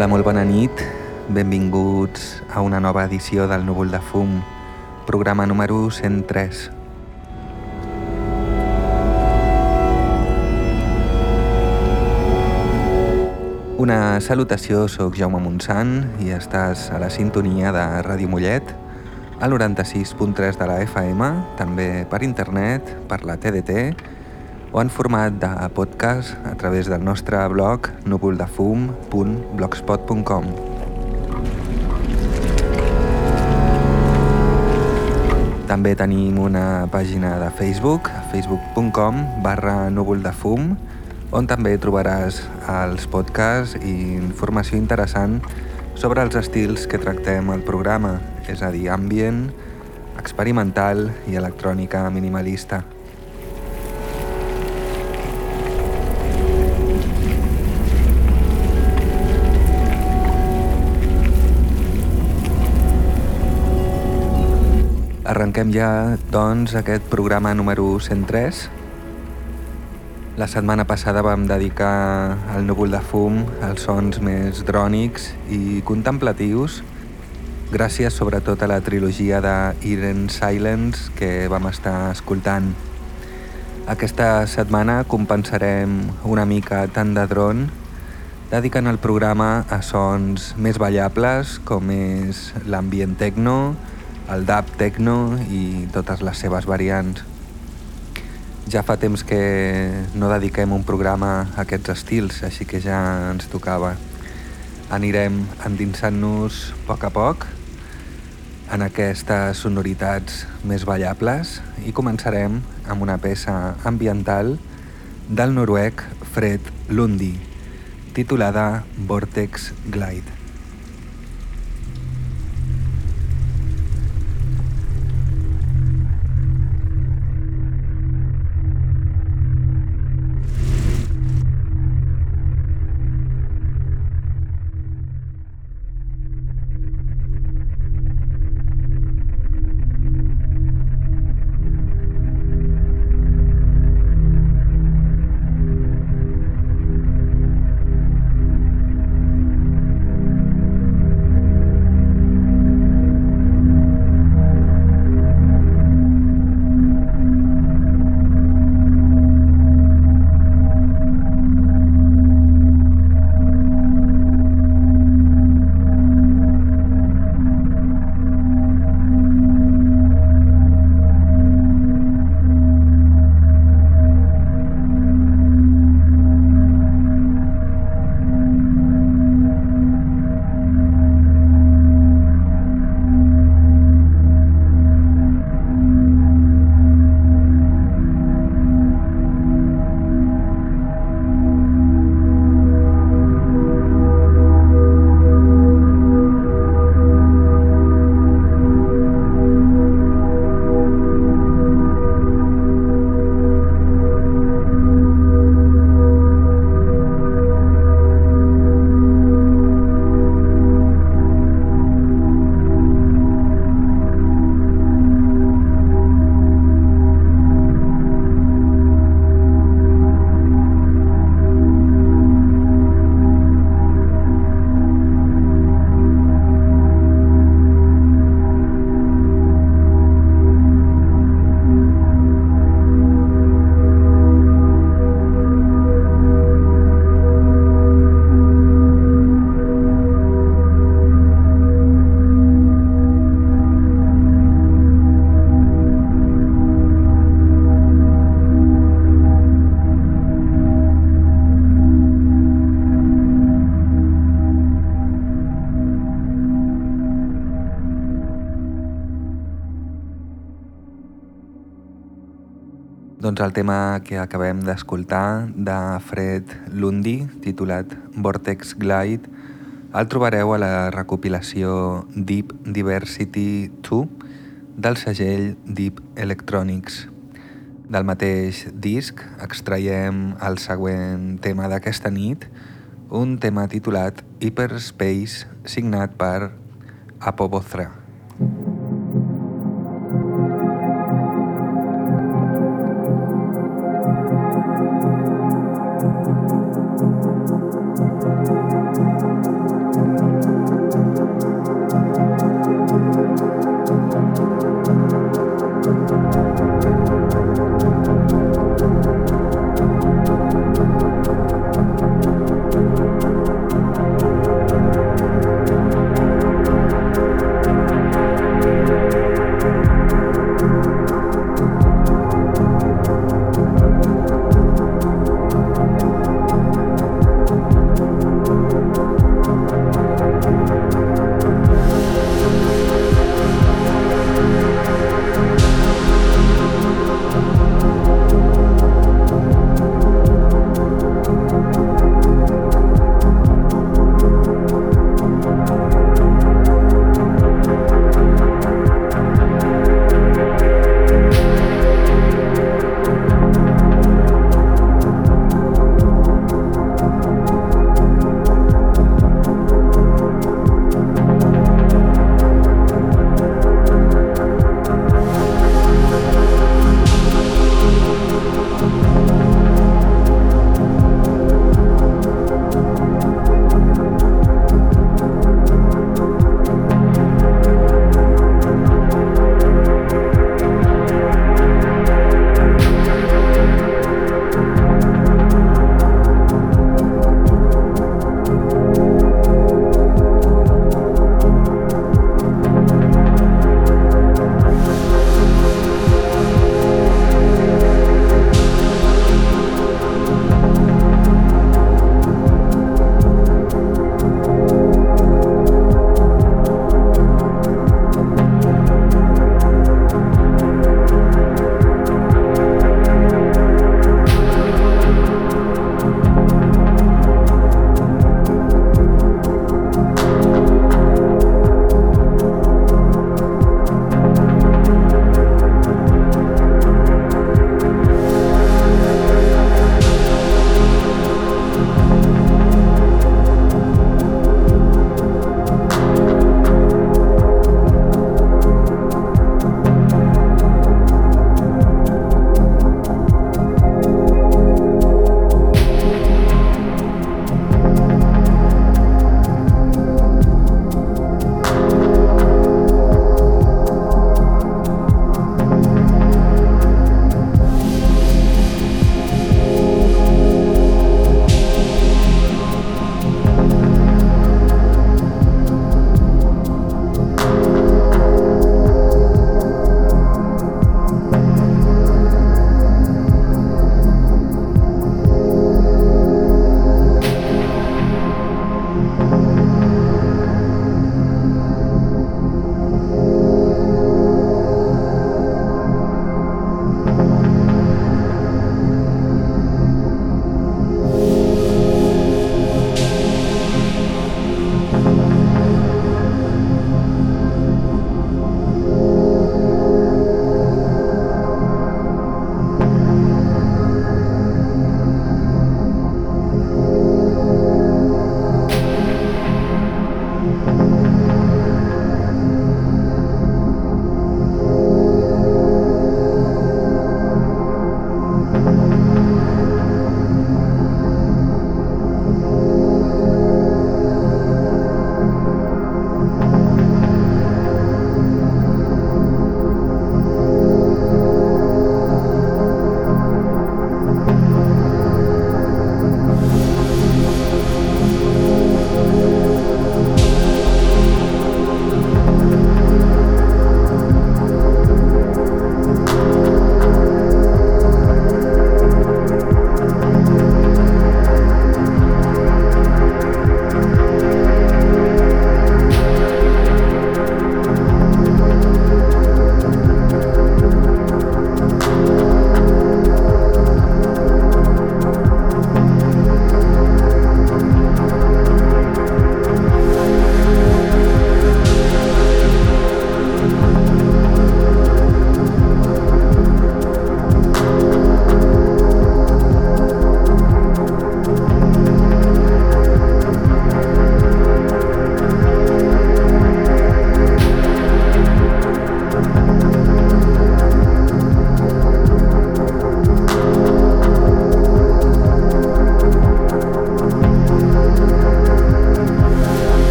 Hola, molt bona nit. Benvinguts a una nova edició del Núvol de Fum, programa número 103. Una salutació, sóc Jaume Montsant i estàs a la sintonia de Ràdio Mollet, al 96.3 de la FM, també per internet, per la TDT o en format de podcast a través del nostre blog núvoldefum.blogspot.com També tenim una pàgina de Facebook, facebook.com barra núvoldefum, on també trobaràs els podcasts i informació interessant sobre els estils que tractem al programa, és a dir, ambient, experimental i electrònica minimalista. Arrenquem ja, doncs, aquest programa número 103. La setmana passada vam dedicar al núvol de fum als sons més drònics i contemplatius, gràcies sobretot a la trilogia de Eden Silence que vam estar escoltant. Aquesta setmana compensarem una mica tant de dron dedicant el programa a sons més ballables com és l'ambient techno, el dub techno i totes les seves variants. Ja fa temps que no dediquem un programa a aquests estils, així que ja ens tocava. Anirem endinsant-nos a poc a poc en aquestes sonoritats més ballables i començarem amb una peça ambiental del noruec Fred Lundi, titulada Vortex Glide. Doncs el tema que acabem d'escoltar de Fred Lundy, titulat Vortex Glide, el trobareu a la recopilació Deep Diversity 2 del segell Deep Electronics. Del mateix disc extraiem el següent tema d'aquesta nit, un tema titulat Hyperspace signat per Apobothra.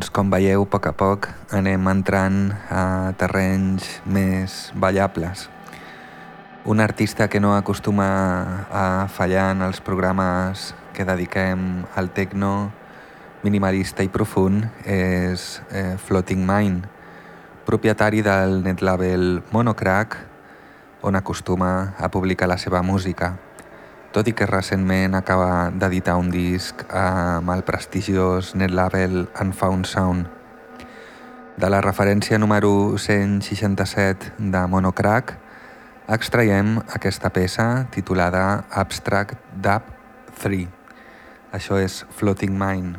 Doncs com veieu, a poc a poc anem entrant a terrenys més ballables. Un artista que no acostuma a fallar en els programes que dediquem al techno minimalista i profund és eh, Floating Mind, propietari del netlabel Monocrack, on acostuma a publicar la seva música tot i que recentment acaba d'editar un disc amb el prestigiós netlabel Unfound Sound. De la referència número 167 de Monocrack extraiem aquesta peça titulada Abstract Dub 3. Això és Floating Mind.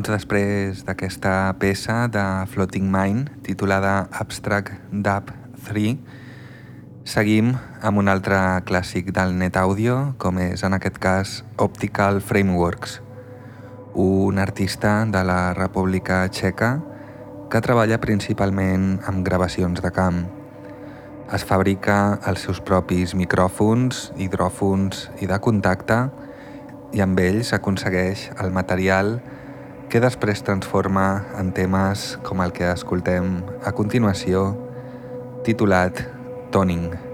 Doncs després d'aquesta peça de Floating Mind, titulada Abstract Dub 3, seguim amb un altre clàssic del net audio, com és en aquest cas Optical Frameworks, un artista de la República Txeca que treballa principalment amb gravacions de camp. Es fabrica els seus propis micròfons, hidròfons i de contacte i amb ells aconsegueix el material que que després transforma en temes com el que escoltem a continuació, titulat Toning.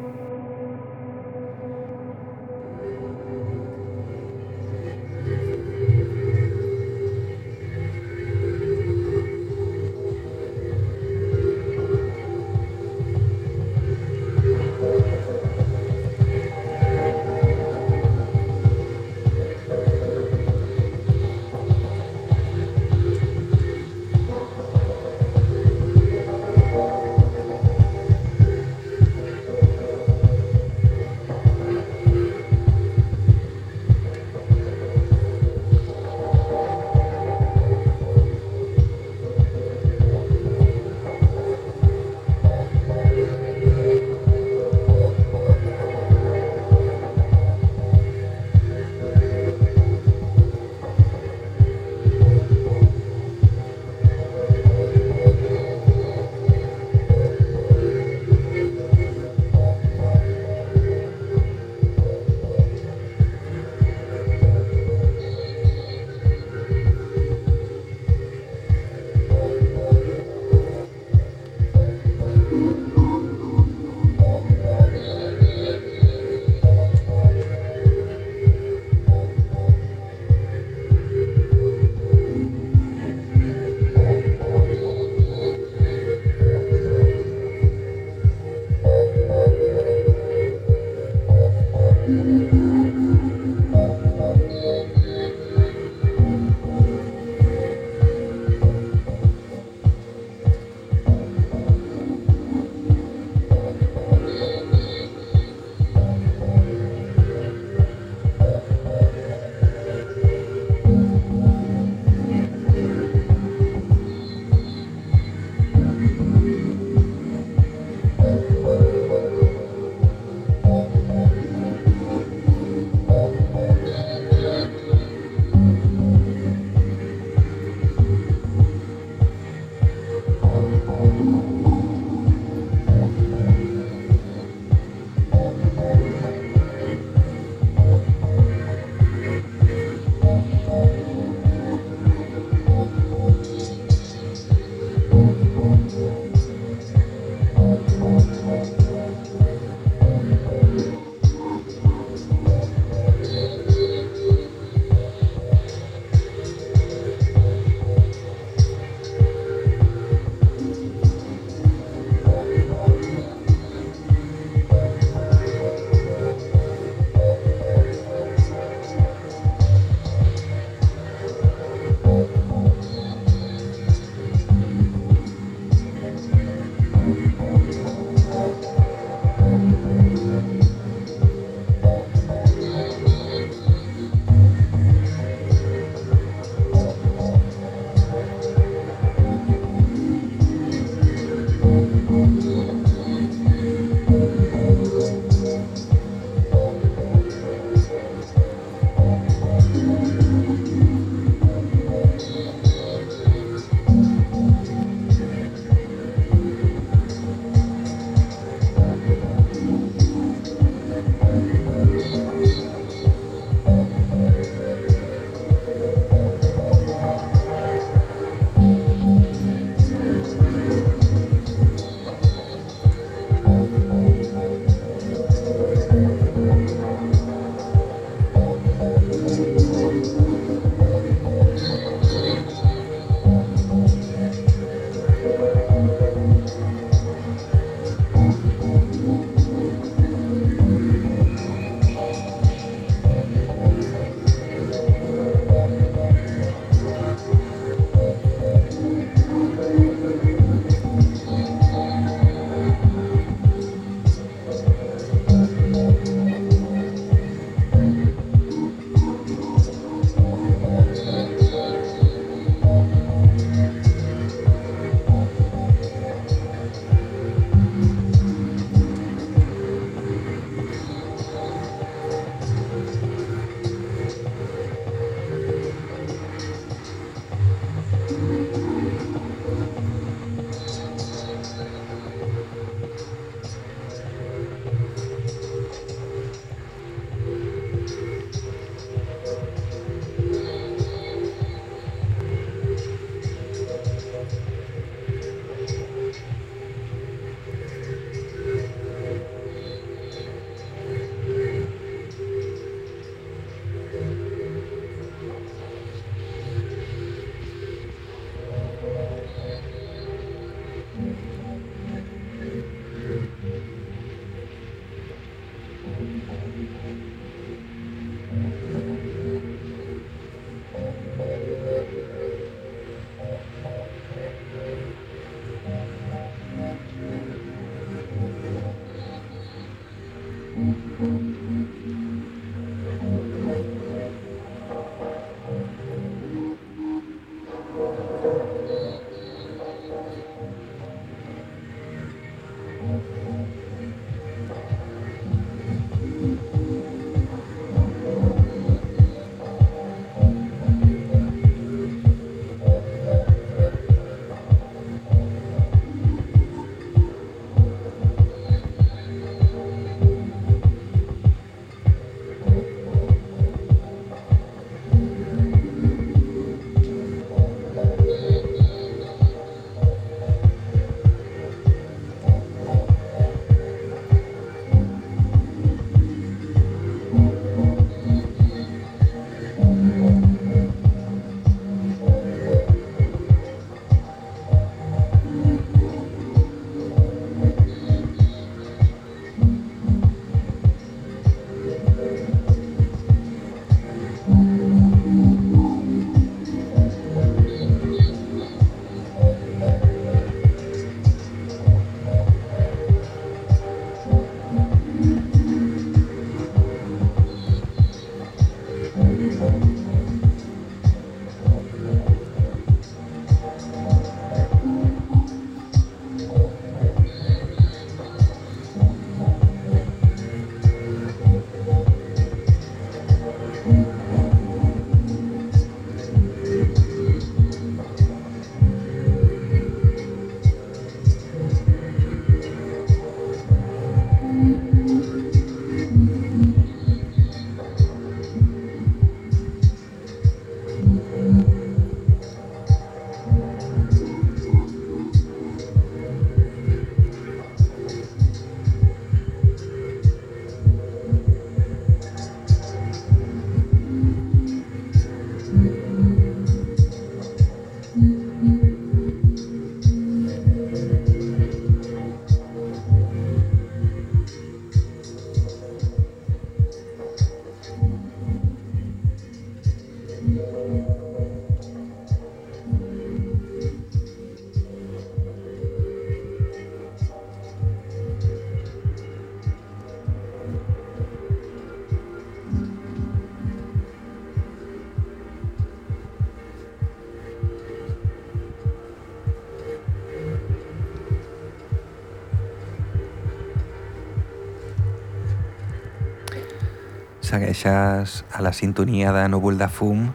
Segueixes a la sintonia de Núvol de Fum,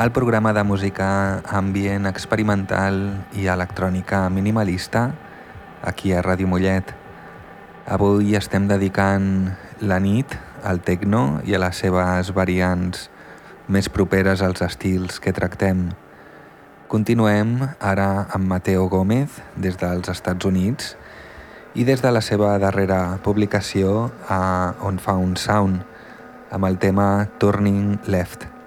el programa de música ambient experimental i electrònica minimalista aquí a Ràdio Mollet. Avui estem dedicant la nit al techno i a les seves variants més properes als estils que tractem. Continuem ara amb Mateo Gómez des dels Estats Units i des de la seva darrera publicació a On Found Sound, amb el tema Turning Left.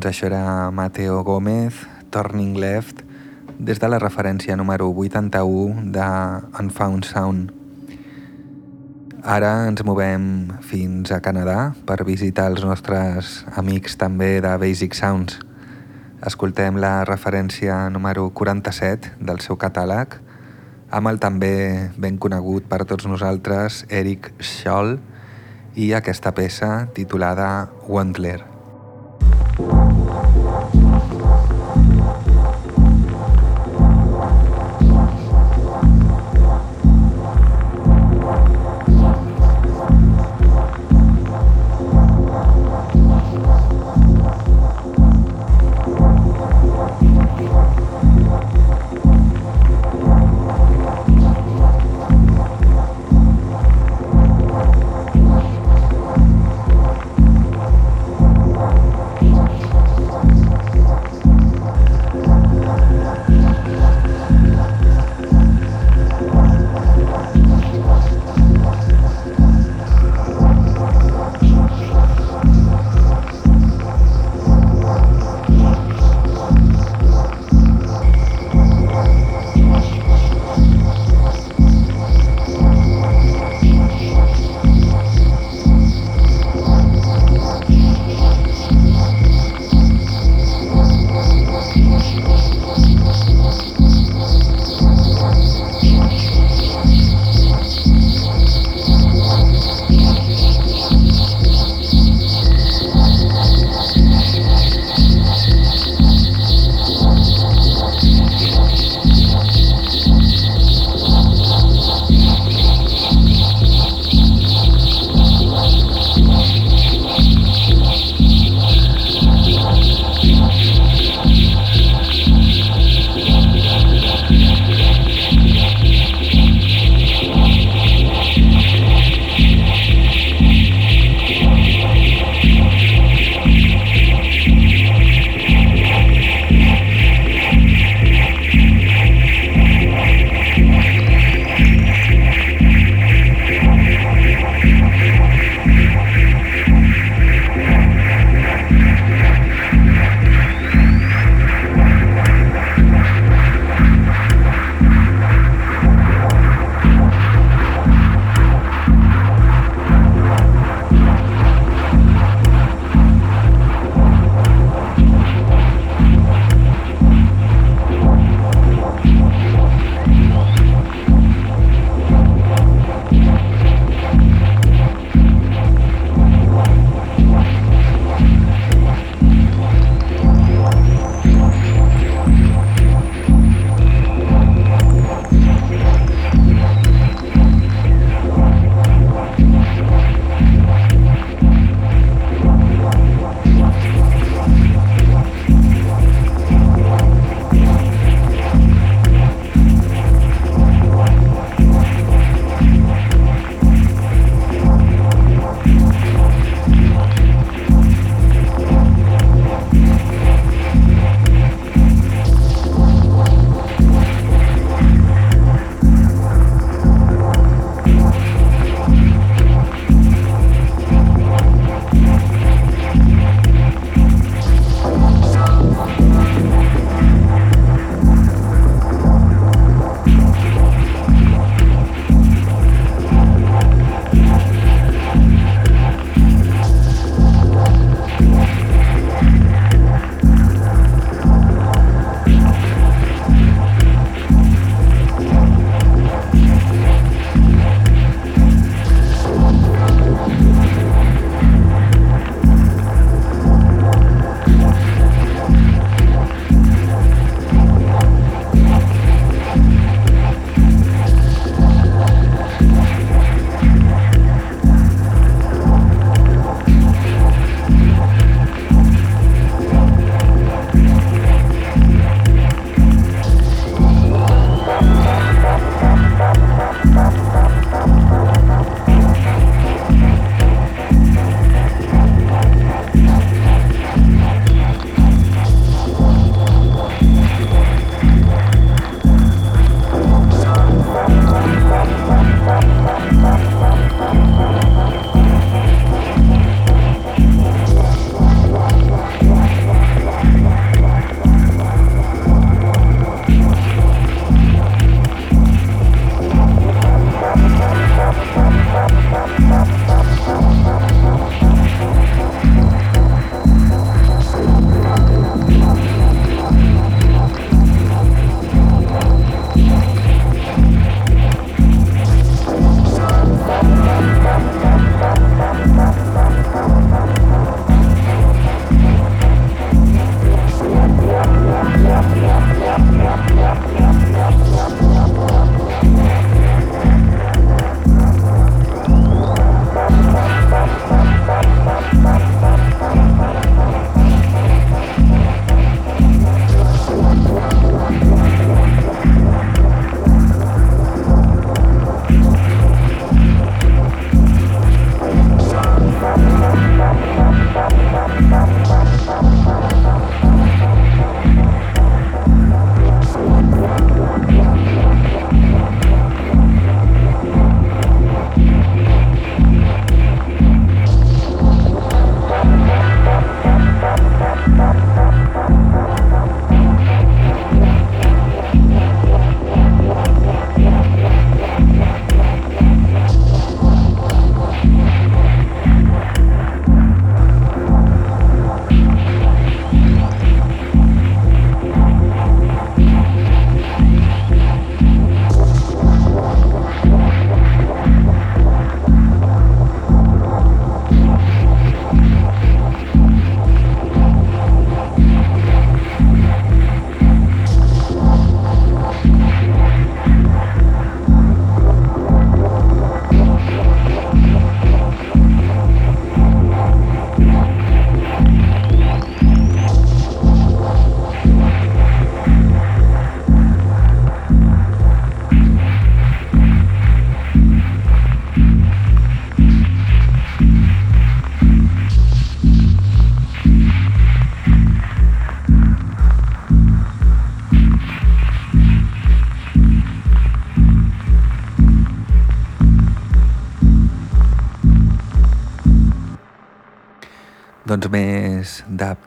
Doncs això era Mateo Gómez, Turning Left des de la referència número 81 de Unfound Sound. Ara ens movem fins a Canadà per visitar els nostres amics també de Basic Sounds. Escoltem la referència número 47 del seu catàleg amb el també ben conegut per tots nosaltres Eric Scholl i aquesta peça titulada Wandler. Thank you.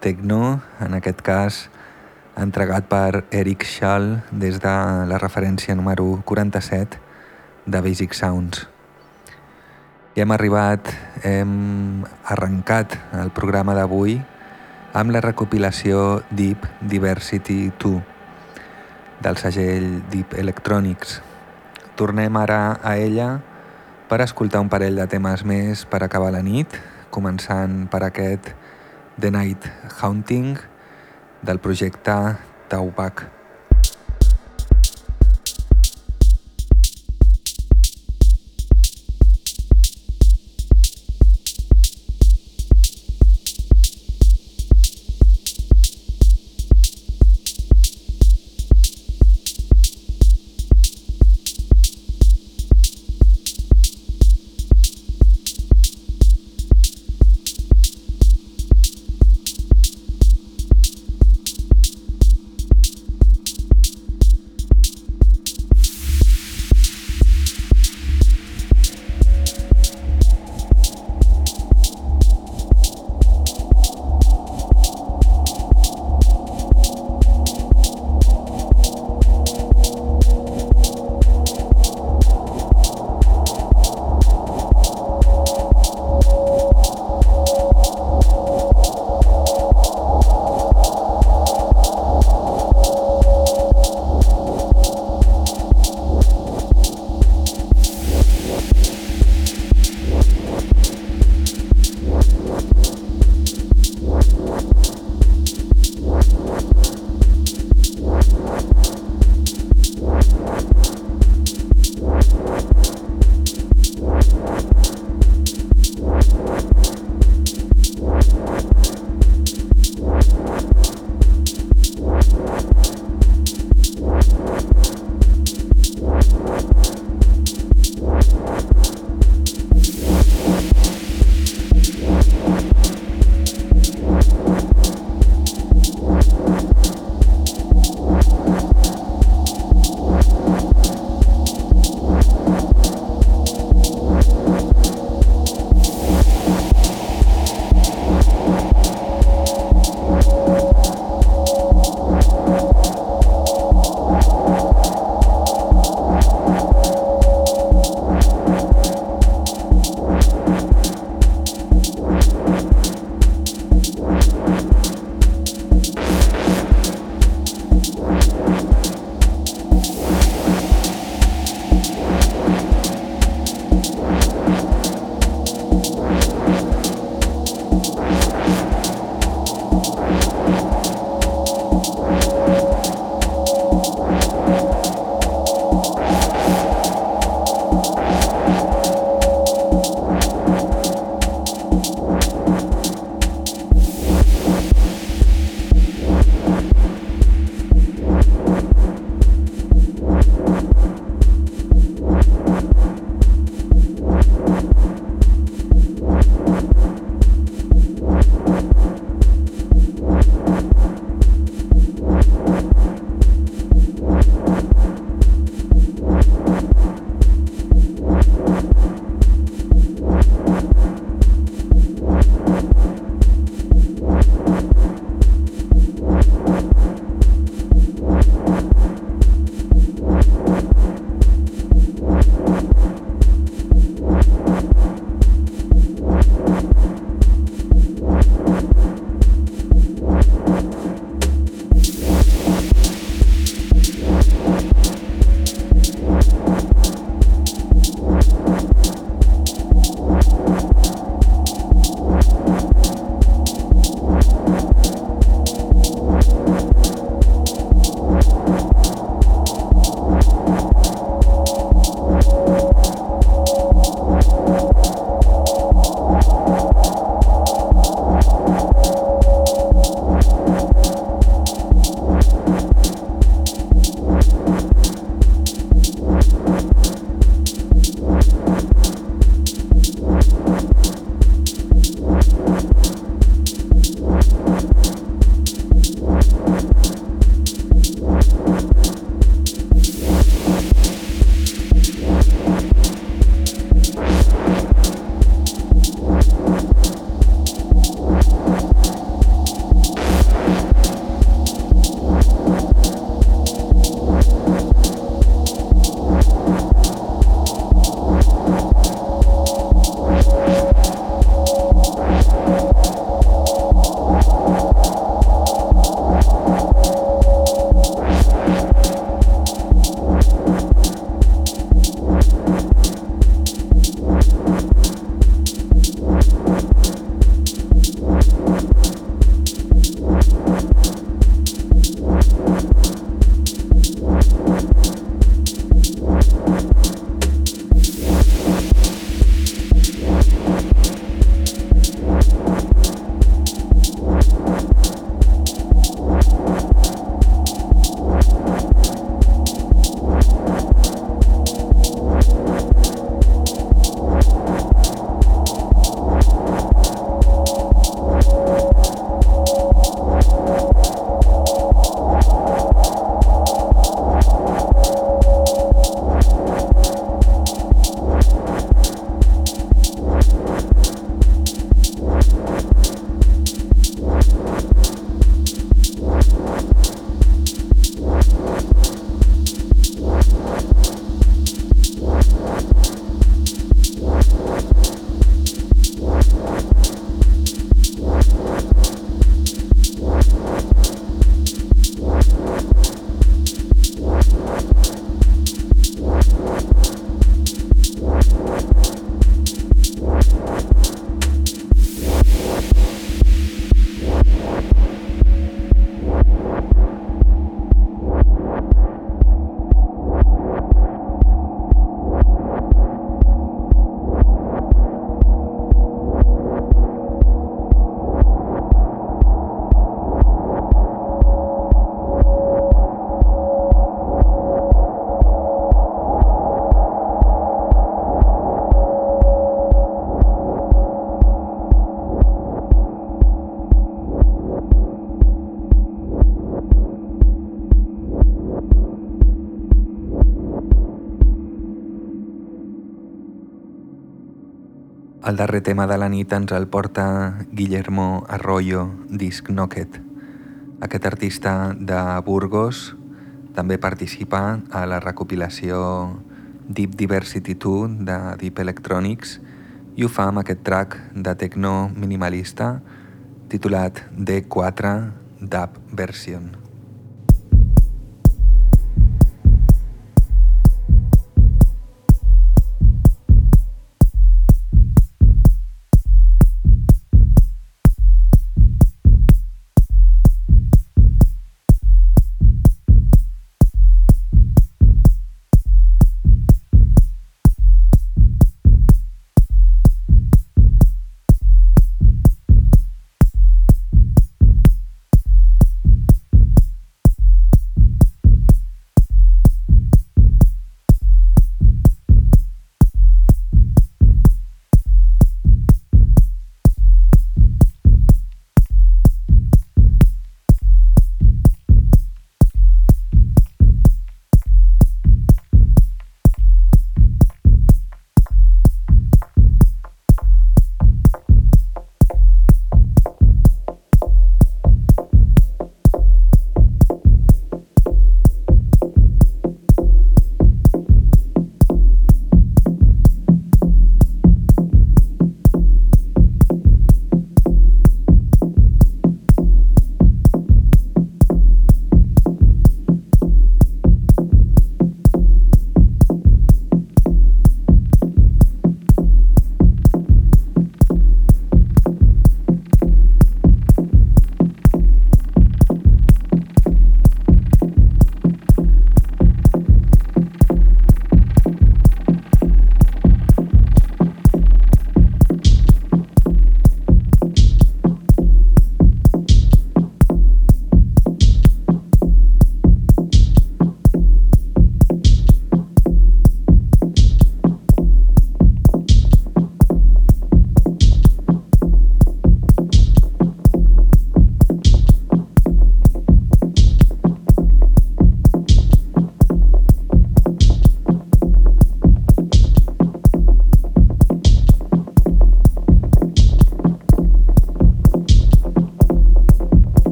Techno, en aquest cas entregat per Eric Schall des de la referència número 47 de Basic Sounds. I hem arribat, hem arrencat el programa d'avui amb la recopilació Deep Diversity 2 del segell Deep Electronics. Tornem ara a ella per escoltar un parell de temes més per acabar la nit, començant per aquest The Night Haunting, del projecte Taubac. El darrer tema de la nit ens el porta Guillermo Arroyo, disc Knocket. Aquest artista de Burgos també participa a la recopilació Deep Diversity 2 de Deep Electronics i ho fa amb aquest track de techno minimalista titulat D4 Dub Version.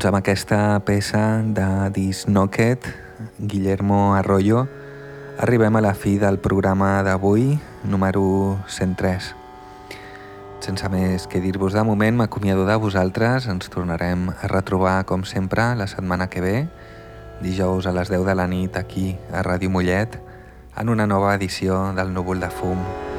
Doncs amb aquesta peça de Disnocket, Guillermo Arroyo, arribem a la fi del programa d'avui, número 103. Sense més que dir-vos de moment, m'acomiado de vosaltres, ens tornarem a retrobar com sempre la setmana que ve, dijous a les 10 de la nit aquí a Ràdio Mollet, en una nova edició del Núvol de Fum.